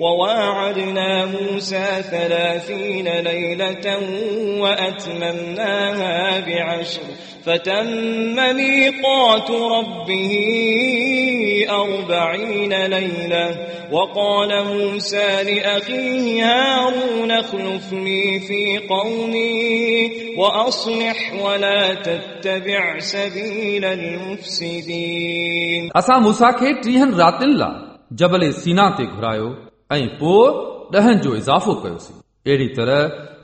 وواعدنا موسى ثلاثين ليلة وأتممناها بعشر فتم ميقات ربه أربعين ليلة وقال موسى لأخيه هارون اخلفني في قومي وأصلح ولا تتبع سبيل المفسدين असां मूसा खे टीहनि रातिनि लाइ जबल सीना ते घुरायो ऐं पोइ ॾहनि जो इज़ाफ़ो कयोसीं अहिड़ी तरह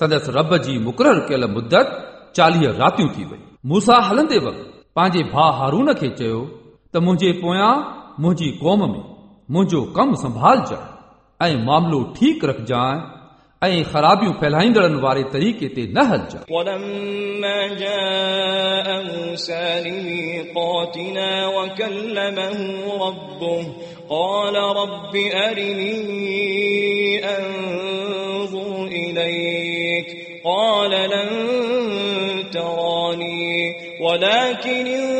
संदसि रब जी मुक़ररु कयल मुदत चालीह रातियूं थी वई मूसा हलंदे वक़्तु पंहिंजे भाउ हारून खे चयो त मुंहिंजे पोयां मुंहिंजी क़ौम में मुंहिंजो कमु संभालजांइ ऐं मामिलो ठीकु रखजांइ ऐं ख़राबियूं फैलाईंदड़नि वारे तरीक़े ते न हलजांइ ولما جاء موسى لميقاتنا وكلمه ربه قال رب أرني أنظر إليك قال لن تراني ولكن انظر إلى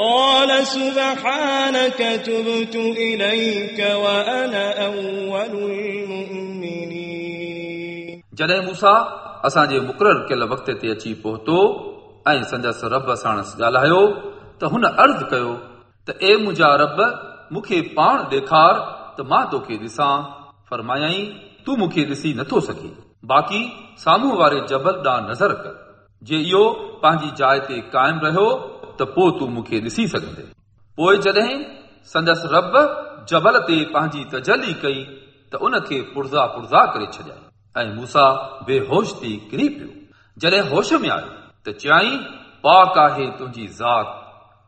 قال سبحانك تبت إليك وأنا أول المؤمنين जॾहिं मूसा असांजे मुक़ररु कयल वक़्त ते अची पहुतो ऐं संदसि रब साण ॻाल्हायो त हुन अर्ज़ कयो त ए मुंहिंजा रब मूंखे पाण ॾेखार त मां तोखे ॾिसां फरमायई तूं मूंखे ॾिसी नथो सघे बाक़ी साम्हूं वारे जबल ॾांहुं नज़र कर जे इहो पंहिंजी जाइ ते क़ाइमु रहियो تو تم من ڈسی سد سند رب جبل تجلی کئی، تو ان کے پورزا پورزا کرڈیا موسا بے ہوش تھی کری پی جدیں ہوش میں آئی تو چائ پاک ہے تی ذات،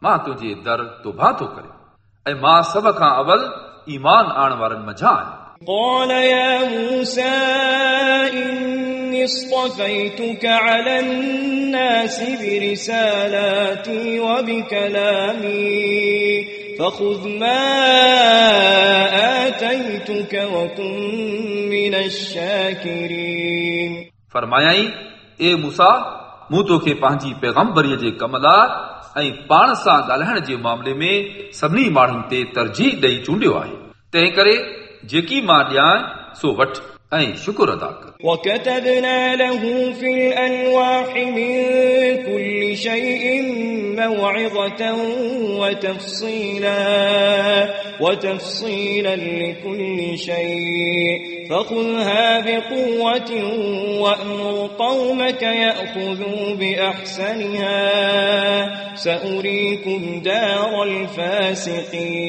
ماں تجیے در توبھا تو اول ایمان آن وال مجھا آئیں إني اصطفيتك على الناس برسالاتي وبكلامي فخذ ما آتيتك وكن من الشاكرين फरमायाई ए मूसा मूं तोखे पंहिंजी पैगम्बरीअ जे कम लाइ ऐं पाण सां ॻाल्हाइण जे मामले में सभिनी माण्हुनि ते तरजीह ॾेई चूंडियो आहे तंहिं करे जेकी मां ॾियां सो वठ ऐं शुक्र अदा कर وكتبنا له في الألواح من كل شيء موعظة وتفصيلا وتفصيلا لكل شيء فخذها بقوة وأمر قومك يأخذوا بأحسنها سأريكم دار الفاسقين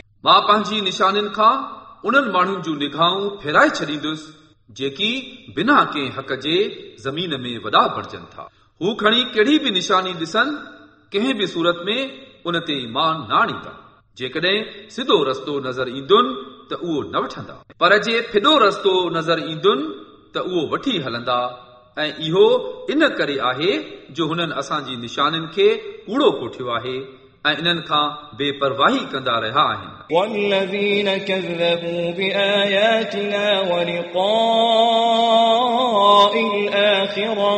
مان پنهنجي نشانين کان انهن ماڻهن جون نگاهون ڦيرائي ڇڏيندس جيڪي بنا ڪنهن حق جي زمين ۾ وڏا بڻجن ٿا. هو کڻي ڪهڙي به نشاني ڏسن ڪنهن به سورت ۾ ان تي ايمان نه آڻيندا. جيڪڏهن سڌو رستو نظر ايندن ته اهو نه وٺندا. پر جي فڏو رستو نظر ايندن ته اهو وٺي هلندا. ۽ اهو ان ڪري آهي جو هنن اسان جي نشانين کي ڪوڙو ڪوٺيو آهي ऐं इन्हनि खां बेपरवाही कंदा रहिया आहिनि والذين كذبوا بآياتنا ولقاء الآخرة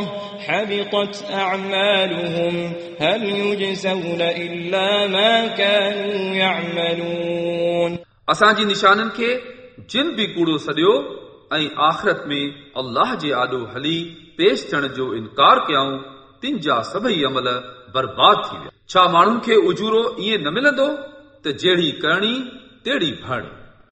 حبطت أعمالهم هل يجزون إلا ما كانوا يعملون असांजी निशाननि खे जिन बि कूड़ो सॼियो ऐं आख़िरत में अल्लाह जे आॾो हली पेश थियण जो इनकार कयऊं तिन जा सभई अमल बर्बाद थी विया ڇا ماڻهن کي اجورو ائين نه ملندو ته جهڙي ڪرڻي تهڙي ڀرڻي